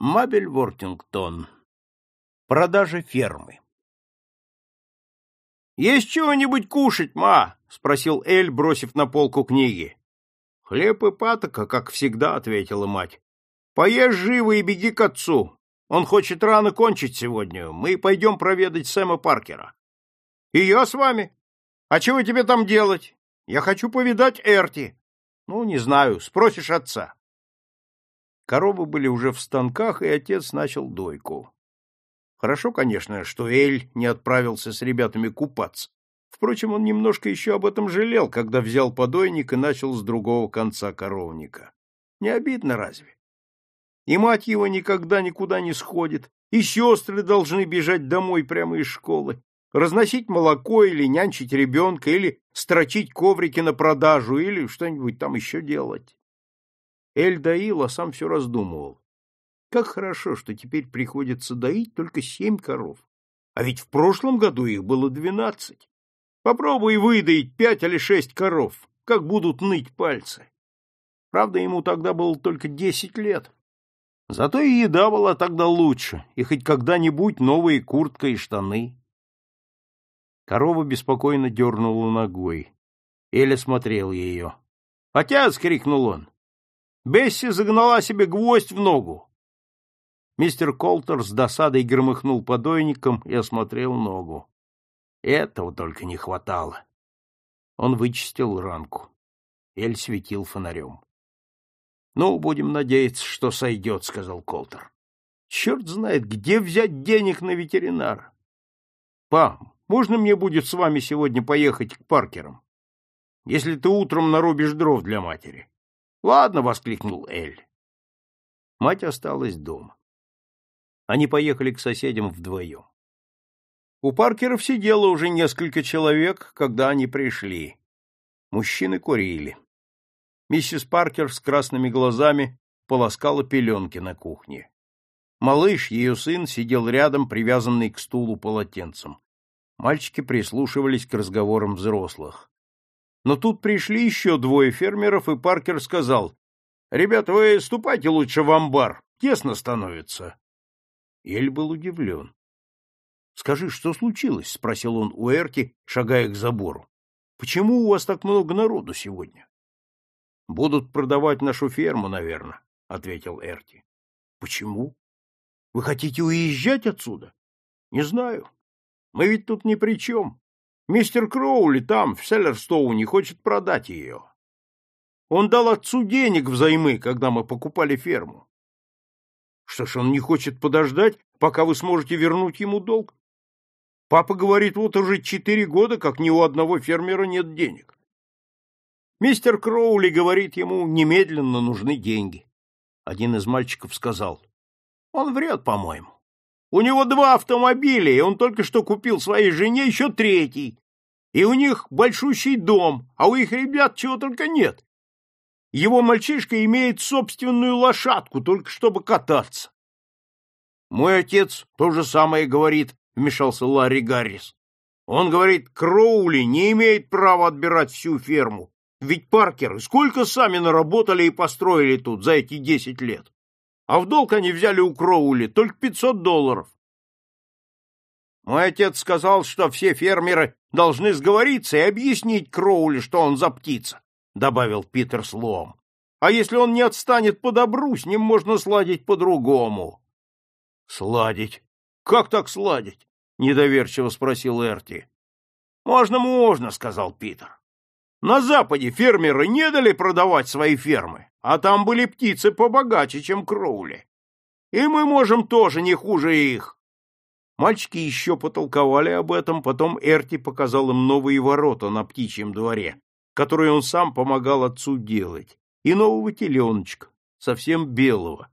Мабель Вортингтон. Продажа фермы. «Есть чего-нибудь кушать, ма?» — спросил Эль, бросив на полку книги. «Хлеб и патока, как всегда», — ответила мать. «Поешь живо и беги к отцу. Он хочет рано кончить сегодня. Мы пойдем проведать Сэма Паркера». «И я с вами. А чего тебе там делать? Я хочу повидать Эрти». «Ну, не знаю. Спросишь отца». Коровы были уже в станках, и отец начал дойку. Хорошо, конечно, что Эль не отправился с ребятами купаться. Впрочем, он немножко еще об этом жалел, когда взял подойник и начал с другого конца коровника. Не обидно разве? И мать его никогда никуда не сходит, и сестры должны бежать домой прямо из школы, разносить молоко или нянчить ребенка, или строчить коврики на продажу, или что-нибудь там еще делать. Эль доил, а сам все раздумывал. Как хорошо, что теперь приходится доить только семь коров. А ведь в прошлом году их было двенадцать. Попробуй выдоить пять или шесть коров, как будут ныть пальцы. Правда, ему тогда было только десять лет. Зато и еда была тогда лучше, и хоть когда-нибудь новые куртка и штаны. Корова беспокойно дернула ногой. Эля смотрел ее. «Отец!» — крикнул он. Бесси загнала себе гвоздь в ногу. Мистер Колтер с досадой громыхнул подойником и осмотрел ногу. Этого только не хватало. Он вычистил ранку. Эль светил фонарем. — Ну, будем надеяться, что сойдет, — сказал Колтер. — Черт знает, где взять денег на ветеринара. — Пам, можно мне будет с вами сегодня поехать к Паркерам? Если ты утром нарубишь дров для матери. Ладно, воскликнул Эль. Мать осталась дома. Они поехали к соседям вдвоем. У Паркеров сидело уже несколько человек, когда они пришли. Мужчины курили. Миссис Паркер с красными глазами полоскала пеленки на кухне. Малыш, ее сын, сидел рядом, привязанный к стулу полотенцем. Мальчики прислушивались к разговорам взрослых. Но тут пришли еще двое фермеров, и Паркер сказал, «Ребята, вы ступайте лучше в амбар, тесно становится». Эль был удивлен. «Скажи, что случилось?» — спросил он у Эрти, шагая к забору. «Почему у вас так много народу сегодня?» «Будут продавать нашу ферму, наверное», — ответил Эрти. «Почему? Вы хотите уезжать отсюда?» «Не знаю. Мы ведь тут ни при чем. Мистер Кроули там, в Селлерстоуне, хочет продать ее. Он дал отцу денег взаймы, когда мы покупали ферму. Что ж, он не хочет подождать, пока вы сможете вернуть ему долг? Папа говорит, вот уже четыре года, как ни у одного фермера нет денег. Мистер Кроули говорит, ему немедленно нужны деньги. Один из мальчиков сказал, он врет, по-моему. У него два автомобиля, и он только что купил своей жене еще третий. И у них большущий дом, а у их ребят чего только нет. Его мальчишка имеет собственную лошадку, только чтобы кататься. Мой отец то же самое говорит, вмешался Ларри Гаррис. Он говорит, Кроули не имеет права отбирать всю ферму. Ведь Паркеры сколько сами наработали и построили тут за эти десять лет а в долг они взяли у Кроули только пятьсот долларов. Мой отец сказал, что все фермеры должны сговориться и объяснить Кроули, что он за птица, — добавил Питер Слоум. А если он не отстанет по добру, с ним можно сладить по-другому. — Сладить? Как так сладить? — недоверчиво спросил Эрти. — Можно, можно, — сказал Питер. На Западе фермеры не дали продавать свои фермы, а там были птицы побогаче, чем Кроули. И мы можем тоже не хуже их. Мальчики еще потолковали об этом, потом Эрти показал им новые ворота на птичьем дворе, которые он сам помогал отцу делать, и нового теленочка, совсем белого.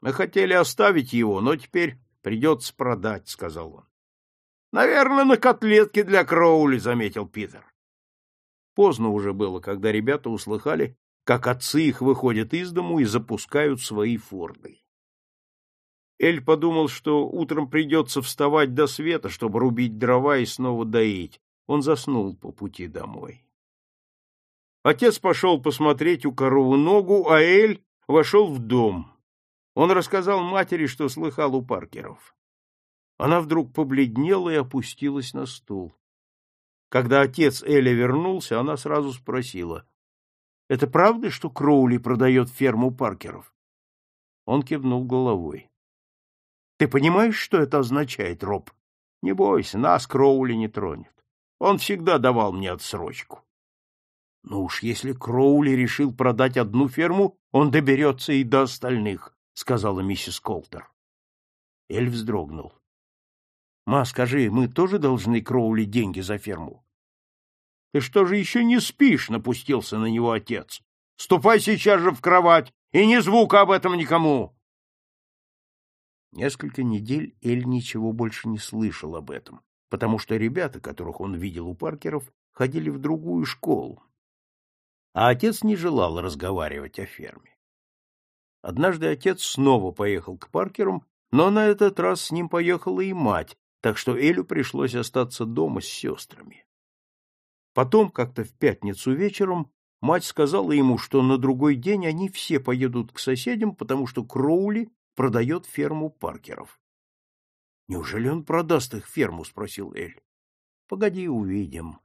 Мы хотели оставить его, но теперь придется продать, — сказал он. — Наверное, на котлетки для Кроули, — заметил Питер. Поздно уже было, когда ребята услыхали, как отцы их выходят из дому и запускают свои форды. Эль подумал, что утром придется вставать до света, чтобы рубить дрова и снова доить. Он заснул по пути домой. Отец пошел посмотреть у коровы ногу, а Эль вошел в дом. Он рассказал матери, что слыхал у Паркеров. Она вдруг побледнела и опустилась на стул. Когда отец Эля вернулся, она сразу спросила, — Это правда, что Кроули продает ферму Паркеров? Он кивнул головой. — Ты понимаешь, что это означает, Роб? Не бойся, нас Кроули не тронет. Он всегда давал мне отсрочку. Ну уж если Кроули решил продать одну ферму, он доберется и до остальных, — сказала миссис Колтер. Эль вздрогнул. — Ма, скажи, мы тоже должны Кроули деньги за ферму? — Ты что же еще не спишь? — напустился на него отец. — Ступай сейчас же в кровать, и ни звука об этом никому. Несколько недель Эль ничего больше не слышал об этом, потому что ребята, которых он видел у Паркеров, ходили в другую школу, а отец не желал разговаривать о ферме. Однажды отец снова поехал к Паркерам, но на этот раз с ним поехала и мать, так что Элю пришлось остаться дома с сестрами. Потом, как-то в пятницу вечером, мать сказала ему, что на другой день они все поедут к соседям, потому что Кроули продает ферму Паркеров. — Неужели он продаст их ферму? — спросил Эль. — Погоди, увидим.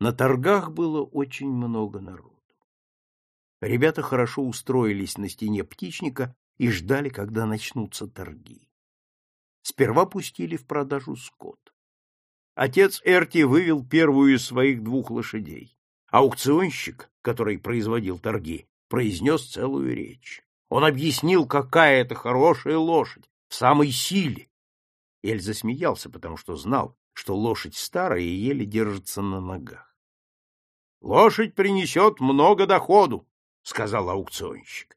На торгах было очень много народу. Ребята хорошо устроились на стене птичника и ждали, когда начнутся торги. Сперва пустили в продажу скот. Отец Эрти вывел первую из своих двух лошадей. Аукционщик, который производил торги, произнес целую речь. Он объяснил, какая это хорошая лошадь, в самой силе. Эль засмеялся, потому что знал, что лошадь старая и еле держится на ногах. — Лошадь принесет много доходу, — сказал аукционщик.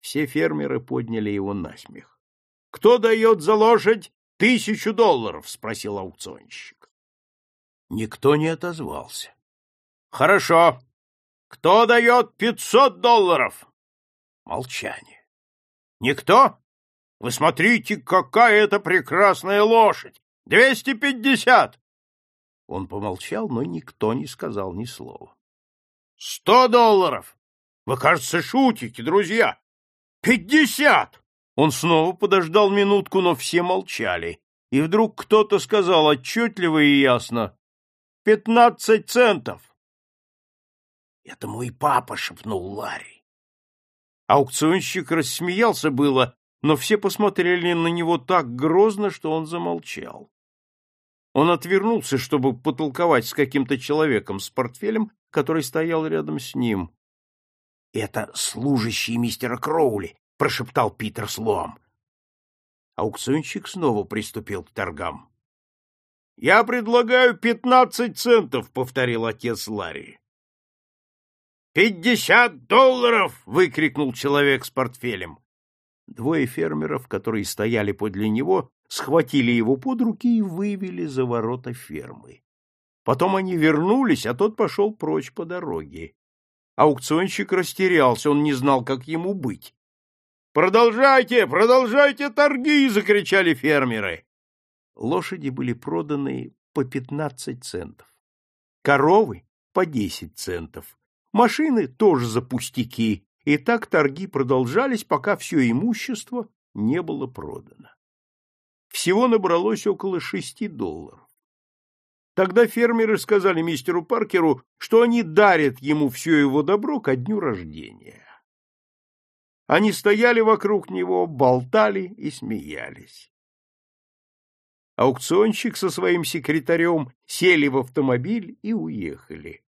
Все фермеры подняли его на смех. — Кто дает за лошадь тысячу долларов? — спросил аукционщик. Никто не отозвался. — Хорошо. Кто дает пятьсот долларов? Молчание. — Никто? Вы смотрите, какая это прекрасная лошадь! Двести пятьдесят! Он помолчал, но никто не сказал ни слова. — Сто долларов! Вы, кажется, шутите, друзья! Пятьдесят! Он снова подождал минутку, но все молчали. И вдруг кто-то сказал отчетливо и ясно. — Пятнадцать центов! — Это мой папа, — шепнул Ларри. Аукционщик рассмеялся было, но все посмотрели на него так грозно, что он замолчал. Он отвернулся, чтобы потолковать с каким-то человеком с портфелем, который стоял рядом с ним. — Это служащий мистера Кроули, — прошептал Питер Слоам. Аукционщик снова приступил к торгам. — Я предлагаю пятнадцать центов, — повторил отец Ларри. «Пятьдесят долларов!» — выкрикнул человек с портфелем. Двое фермеров, которые стояли подле него, схватили его под руки и вывели за ворота фермы. Потом они вернулись, а тот пошел прочь по дороге. Аукционщик растерялся, он не знал, как ему быть. «Продолжайте, продолжайте торги!» — закричали фермеры. Лошади были проданы по пятнадцать центов. Коровы — по десять центов. Машины тоже за пустяки, и так торги продолжались, пока все имущество не было продано. Всего набралось около шести долларов. Тогда фермеры сказали мистеру Паркеру, что они дарят ему все его добро ко дню рождения. Они стояли вокруг него, болтали и смеялись. Аукционщик со своим секретарем сели в автомобиль и уехали.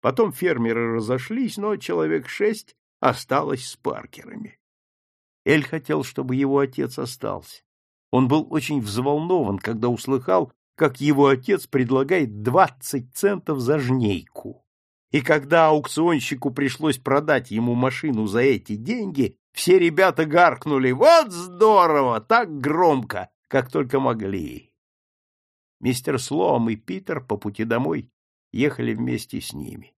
Потом фермеры разошлись, но человек шесть осталось с Паркерами. Эль хотел, чтобы его отец остался. Он был очень взволнован, когда услыхал, как его отец предлагает двадцать центов за жнейку. И когда аукционщику пришлось продать ему машину за эти деньги, все ребята гаркнули «Вот здорово!» так громко, как только могли. Мистер Слоум и Питер по пути домой ехали вместе с ними.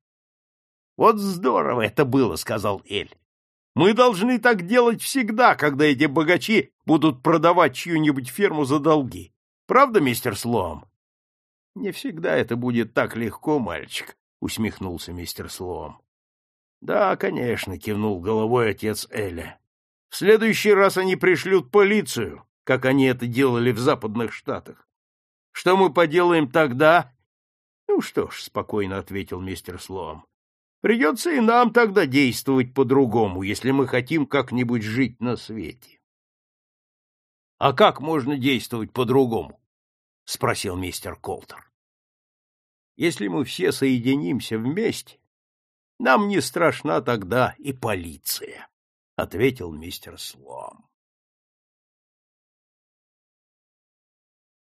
Вот здорово это было, сказал Эль. Мы должны так делать всегда, когда эти богачи будут продавать чью-нибудь ферму за долги. Правда, мистер Слоам? Не всегда это будет так легко, мальчик, усмехнулся мистер Слоам. Да, конечно, кивнул головой отец Эля. В следующий раз они пришлют полицию, как они это делали в западных штатах. Что мы поделаем тогда? Ну что ж, спокойно ответил мистер Слоам. Придется и нам тогда действовать по-другому, если мы хотим как-нибудь жить на свете. — А как можно действовать по-другому? — спросил мистер Колтер. — Если мы все соединимся вместе, нам не страшна тогда и полиция, — ответил мистер Слоам.